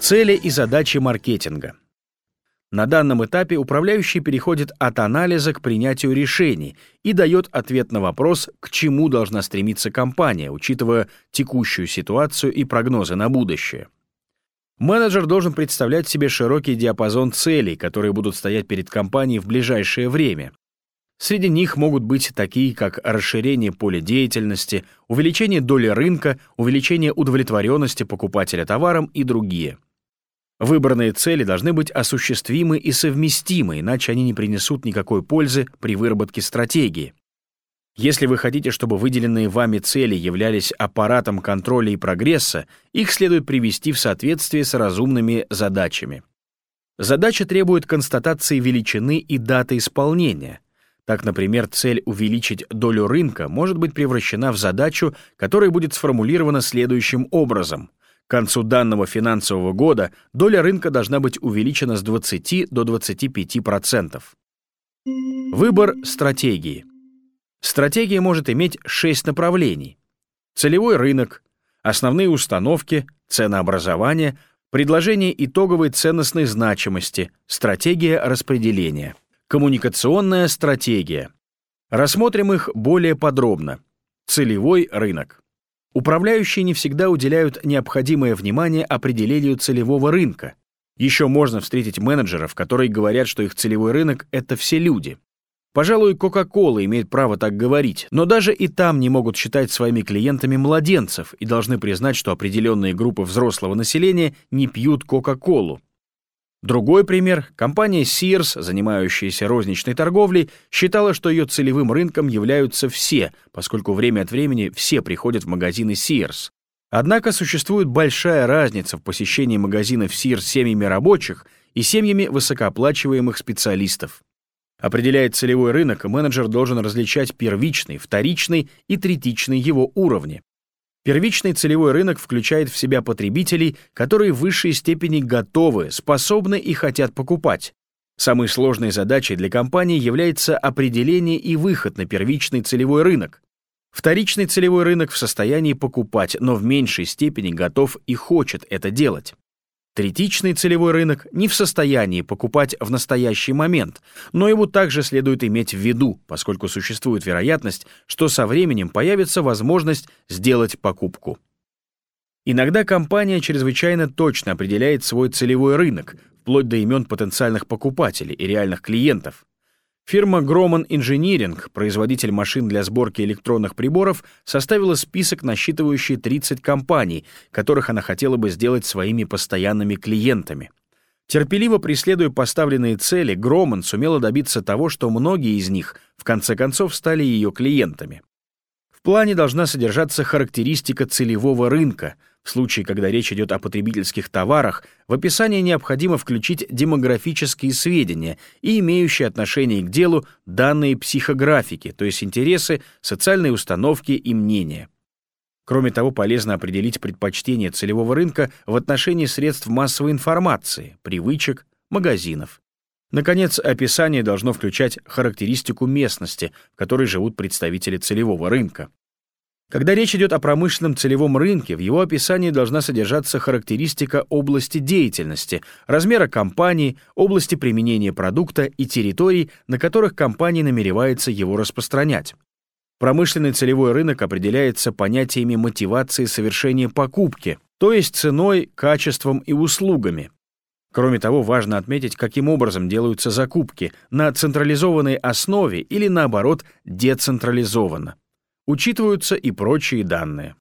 Цели и задачи маркетинга. На данном этапе управляющий переходит от анализа к принятию решений и дает ответ на вопрос, к чему должна стремиться компания, учитывая текущую ситуацию и прогнозы на будущее. Менеджер должен представлять себе широкий диапазон целей, которые будут стоять перед компанией в ближайшее время. Среди них могут быть такие, как расширение поля деятельности, увеличение доли рынка, увеличение удовлетворенности покупателя товаром и другие. Выбранные цели должны быть осуществимы и совместимы, иначе они не принесут никакой пользы при выработке стратегии. Если вы хотите, чтобы выделенные вами цели являлись аппаратом контроля и прогресса, их следует привести в соответствие с разумными задачами. Задача требует констатации величины и даты исполнения. Так, например, цель увеличить долю рынка может быть превращена в задачу, которая будет сформулирована следующим образом. К концу данного финансового года доля рынка должна быть увеличена с 20 до 25%. Выбор стратегии. Стратегия может иметь шесть направлений. Целевой рынок, основные установки, ценообразование, предложение итоговой ценностной значимости, стратегия распределения. Коммуникационная стратегия. Рассмотрим их более подробно. Целевой рынок. Управляющие не всегда уделяют необходимое внимание определению целевого рынка. Еще можно встретить менеджеров, которые говорят, что их целевой рынок — это все люди. Пожалуй, Coca-Cola имеет право так говорить, но даже и там не могут считать своими клиентами младенцев и должны признать, что определенные группы взрослого населения не пьют Coca-Colу. Другой пример. Компания Sears, занимающаяся розничной торговлей, считала, что ее целевым рынком являются все, поскольку время от времени все приходят в магазины Sears. Однако существует большая разница в посещении магазинов Sears семьями рабочих и семьями высокооплачиваемых специалистов. Определяя целевой рынок, менеджер должен различать первичный, вторичный и третичный его уровни. Первичный целевой рынок включает в себя потребителей, которые в высшей степени готовы, способны и хотят покупать. Самой сложной задачей для компании является определение и выход на первичный целевой рынок. Вторичный целевой рынок в состоянии покупать, но в меньшей степени готов и хочет это делать. Третичный целевой рынок не в состоянии покупать в настоящий момент, но его также следует иметь в виду, поскольку существует вероятность, что со временем появится возможность сделать покупку. Иногда компания чрезвычайно точно определяет свой целевой рынок, вплоть до имен потенциальных покупателей и реальных клиентов. Фирма Grumman Engineering, производитель машин для сборки электронных приборов, составила список, насчитывающий 30 компаний, которых она хотела бы сделать своими постоянными клиентами. Терпеливо преследуя поставленные цели, Громан сумела добиться того, что многие из них в конце концов стали ее клиентами. В плане должна содержаться характеристика целевого рынка, в случае, когда речь идет о потребительских товарах, в описание необходимо включить демографические сведения и имеющие отношение к делу данные психографики, то есть интересы, социальные установки и мнения. Кроме того, полезно определить предпочтение целевого рынка в отношении средств массовой информации, привычек, магазинов. Наконец, описание должно включать характеристику местности, в которой живут представители целевого рынка. Когда речь идет о промышленном целевом рынке, в его описании должна содержаться характеристика области деятельности, размера компании, области применения продукта и территорий, на которых компания намеревается его распространять. Промышленный целевой рынок определяется понятиями мотивации совершения покупки, то есть ценой, качеством и услугами. Кроме того, важно отметить, каким образом делаются закупки, на централизованной основе или, наоборот, децентрализованно. Учитываются и прочие данные.